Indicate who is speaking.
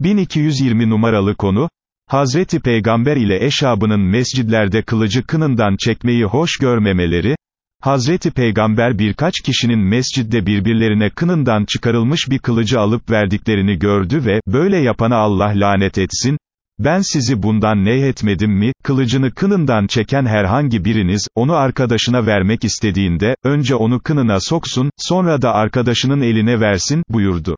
Speaker 1: 1220 numaralı konu, Hazreti Peygamber ile eşabının mescidlerde kılıcı kınından çekmeyi hoş görmemeleri, Hazreti Peygamber birkaç kişinin mescidde birbirlerine kınından çıkarılmış bir kılıcı alıp verdiklerini gördü ve, böyle yapana Allah lanet etsin, ben sizi bundan nehyetmedim mi, kılıcını kınından çeken herhangi biriniz, onu arkadaşına vermek istediğinde, önce onu kınına soksun, sonra da arkadaşının eline versin, buyurdu.